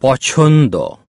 পছন্দ।